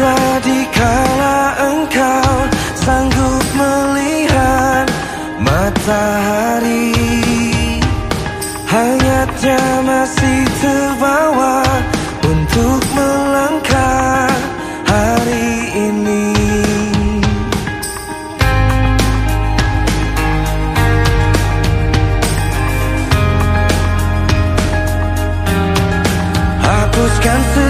Dikala engkau sanggup melihat matahari Hangatnya masih terbawa untuk melangkah hari ini. Hapuskan segala